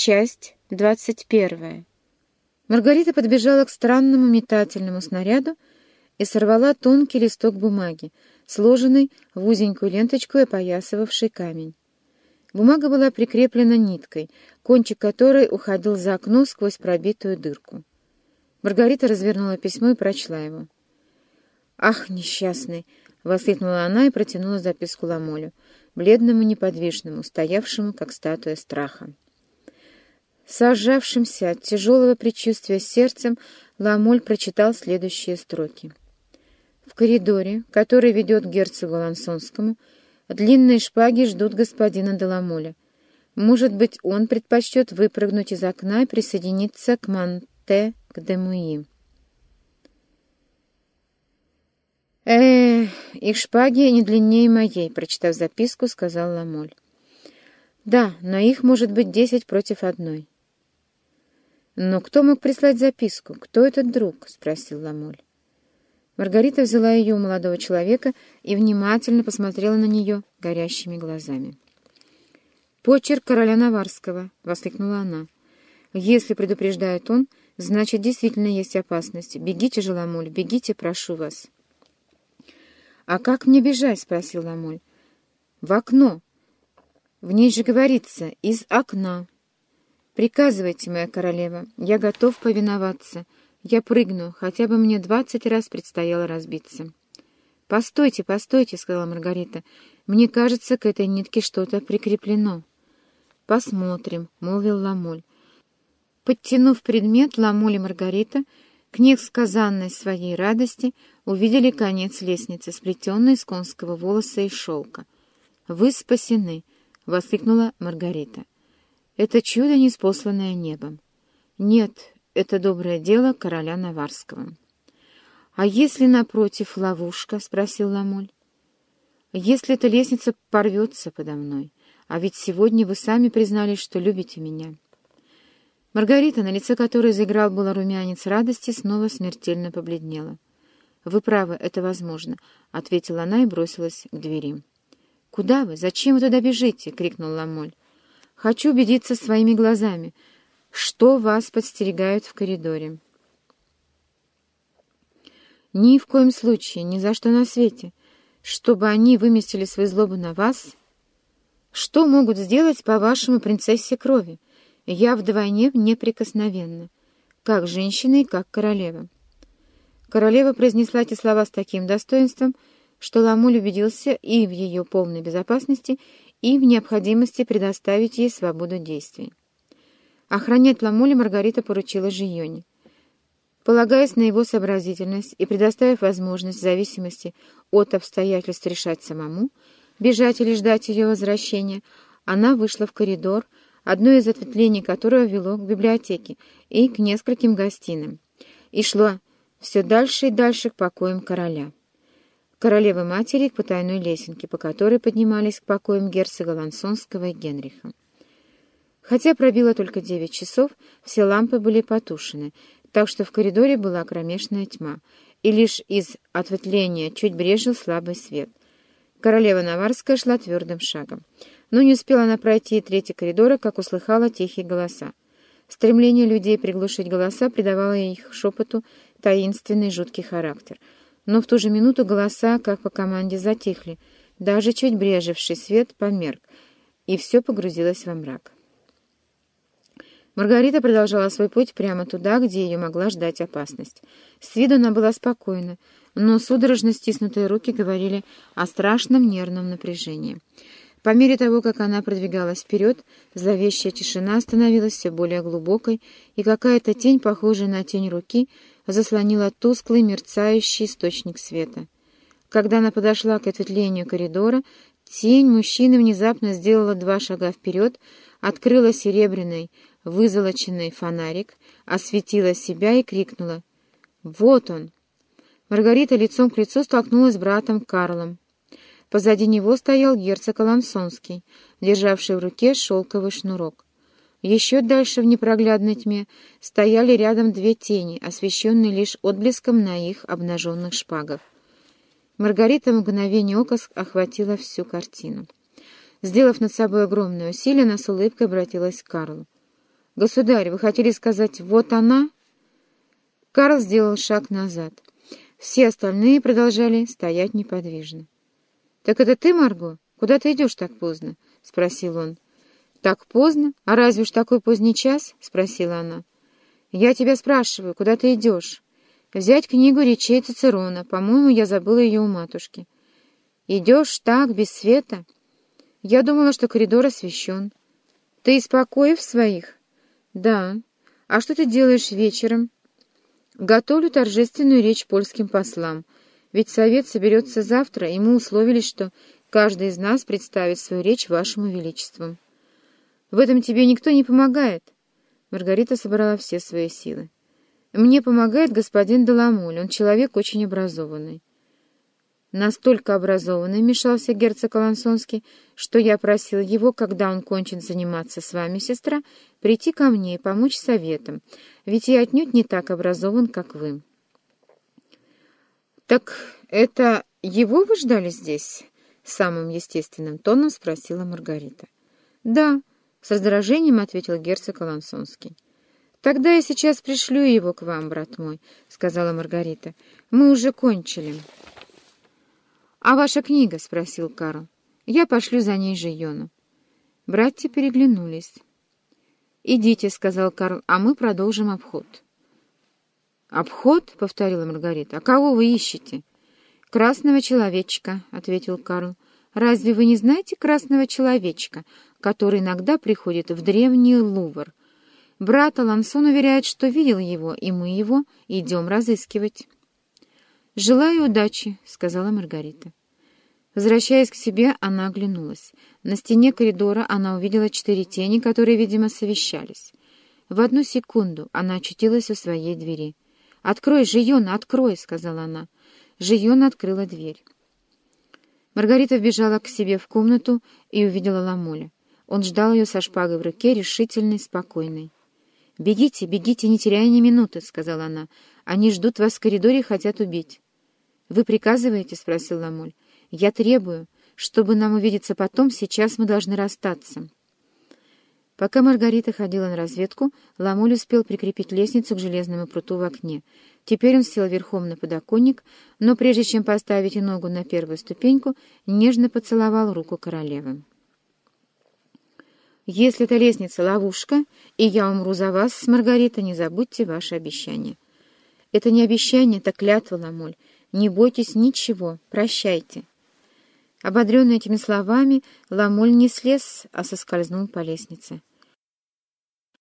Часть двадцать первая. Маргарита подбежала к странному метательному снаряду и сорвала тонкий листок бумаги, сложенный в узенькую ленточку и опоясывавший камень. Бумага была прикреплена ниткой, кончик которой уходил за окно сквозь пробитую дырку. Маргарита развернула письмо и прочла его. «Ах, несчастный!» — воскликнула она и протянула записку Ламолю, бледному неподвижному, стоявшему, как статуя страха. Сожавшимся от тяжелого предчувствия сердцем, Ламоль прочитал следующие строки. В коридоре, который ведет к герцогу Лансонскому, длинные шпаги ждут господина Деламоля. Может быть, он предпочтет выпрыгнуть из окна и присоединиться к Манте, к Демуи. «Эх, их шпаги не длиннее моей», — прочитав записку, сказал Ламоль. «Да, но их может быть десять против одной». «Но кто мог прислать записку? Кто этот друг?» — спросил Ламоль. Маргарита взяла ее у молодого человека и внимательно посмотрела на нее горящими глазами. «Почерк короля Наварского!» — воскликнула она. «Если предупреждает он, значит, действительно есть опасность. Бегите же, Ламоль, бегите, прошу вас!» «А как мне бежать?» — спросил Ламоль. «В окно. В ней же говорится «из окна». «Приказывайте, моя королева, я готов повиноваться. Я прыгну, хотя бы мне двадцать раз предстояло разбиться». «Постойте, постойте», — сказала Маргарита. «Мне кажется, к этой нитке что-то прикреплено». «Посмотрим», — молвил Ламоль. Подтянув предмет, Ламоль и Маргарита, к несказанной своей радости, увидели конец лестницы, сплетенной из конского волоса и шелка. «Вы спасены!» — воскликнула Маргарита. Это чудо, неспосланное небом. Нет, это доброе дело короля Наварского. — А если, напротив, ловушка? — спросил Ламоль. — Если эта лестница порвется подо мной, а ведь сегодня вы сами признались, что любите меня. Маргарита, на лице которой заиграл было румянец радости, снова смертельно побледнела. — Вы правы, это возможно, — ответила она и бросилась к двери. — Куда вы? Зачем вы туда бежите? — крикнул Ламоль. Хочу убедиться своими глазами, что вас подстерегают в коридоре. Ни в коем случае, ни за что на свете, чтобы они выместили свою злобу на вас. Что могут сделать, по-вашему, принцессе крови? Я вдвойне неприкосновенна, как женщина и как королева. Королева произнесла эти слова с таким достоинством, что Ламуль убедился и в ее полной безопасности, и в необходимости предоставить ей свободу действий. Охранять Ламоли Маргарита поручила Жионе. Полагаясь на его сообразительность и предоставив возможность в зависимости от обстоятельств решать самому, бежать или ждать ее возвращения, она вышла в коридор, одно из ответвлений которого вело к библиотеке и к нескольким гостиным, и шло все дальше и дальше к покоям короля королевы-матери к потайной лесенке, по которой поднимались к покоям герцога Лансонского и Генриха. Хотя пробило только девять часов, все лампы были потушены, так что в коридоре была кромешная тьма, и лишь из ответвления чуть брежил слабый свет. Королева Наварская шла твердым шагом. Но не успела она пройти третий коридора, как услыхала тихие голоса. Стремление людей приглушить голоса придавало их шепоту таинственный жуткий характер — но в ту же минуту голоса, как по команде, затихли, даже чуть брежевший свет померк, и все погрузилось во мрак. Маргарита продолжала свой путь прямо туда, где ее могла ждать опасность. С виду она была спокойна, но судорожно стиснутые руки говорили о страшном нервном напряжении. По мере того, как она продвигалась вперед, зловещая тишина становилась все более глубокой, и какая-то тень, похожая на тень руки, заслонила тусклый мерцающий источник света. Когда она подошла к ответвлению коридора, тень мужчины внезапно сделала два шага вперед, открыла серебряный, вызолоченный фонарик, осветила себя и крикнула «Вот он!». Маргарита лицом к лицу столкнулась с братом Карлом. Позади него стоял герцог Аламсонский, державший в руке шелковый шнурок. Еще дальше в непроглядной тьме стояли рядом две тени, освещенные лишь отблеском на их обнаженных шпагах. Маргарита в мгновение ока охватила всю картину. Сделав над собой огромное усилие, она с улыбкой обратилась к Карлу. «Государь, вы хотели сказать, вот она?» Карл сделал шаг назад. Все остальные продолжали стоять неподвижно. «Так это ты, Марго? Куда ты идешь так поздно?» — спросил он. «Так поздно? А разве уж такой поздний час?» — спросила она. «Я тебя спрашиваю, куда ты идешь?» «Взять книгу речей Цицерона. По-моему, я забыла ее у матушки». «Идешь так, без света?» «Я думала, что коридор освещен». «Ты из покоев своих?» «Да. А что ты делаешь вечером?» «Готовлю торжественную речь польским послам. Ведь совет соберется завтра, и мы условились, что каждый из нас представит свою речь вашему величеству». В этом тебе никто не помогает. Маргарита собрала все свои силы. Мне помогает господин Деламуль, он человек очень образованный. Настолько образованный, мешался герцог Алансонский, что я просил его, когда он кончит заниматься с вами, сестра, прийти ко мне и помочь советом, ведь я отнюдь не так образован, как вы. «Так это его вы ждали здесь?» — самым естественным тоном спросила Маргарита. «Да», — с раздражением ответил герцог Алансонский. «Тогда я сейчас пришлю его к вам, брат мой», — сказала Маргарита. «Мы уже кончили». «А ваша книга?» — спросил Карл. «Я пошлю за ней же Йону». Братья переглянулись. «Идите», — сказал Карл, — «а мы продолжим обход». «Обход?» — повторила Маргарита. «А кого вы ищете?» «Красного человечка», — ответил Карл. «Разве вы не знаете красного человечка, который иногда приходит в древний Лувр. Брат Алансон уверяет, что видел его, и мы его идем разыскивать. «Желаю удачи», — сказала Маргарита. Возвращаясь к себе, она оглянулась. На стене коридора она увидела четыре тени, которые, видимо, совещались. В одну секунду она очутилась у своей двери. «Открой, Жиона, открой!» — сказала она. Жиона открыла дверь. Маргарита вбежала к себе в комнату и увидела Ламоля. Он ждал ее со шпагой в руке, решительный, спокойный. «Бегите, бегите, не теряя ни минуты», — сказала она. «Они ждут вас в коридоре и хотят убить». «Вы приказываете?» — спросил Ламоль. «Я требую. Чтобы нам увидеться потом, сейчас мы должны расстаться». Пока Маргарита ходила на разведку, Ламоль успел прикрепить лестницу к железному пруту в окне. Теперь он сел верхом на подоконник, но прежде чем поставить ногу на первую ступеньку, нежно поцеловал руку королевы. Если эта лестница — ловушка, и я умру за вас, Маргарита, не забудьте ваше обещание. Это не обещание, это клятва, Ламоль. Не бойтесь ничего, прощайте. Ободренный этими словами, Ламоль не слез, а соскользнул по лестнице.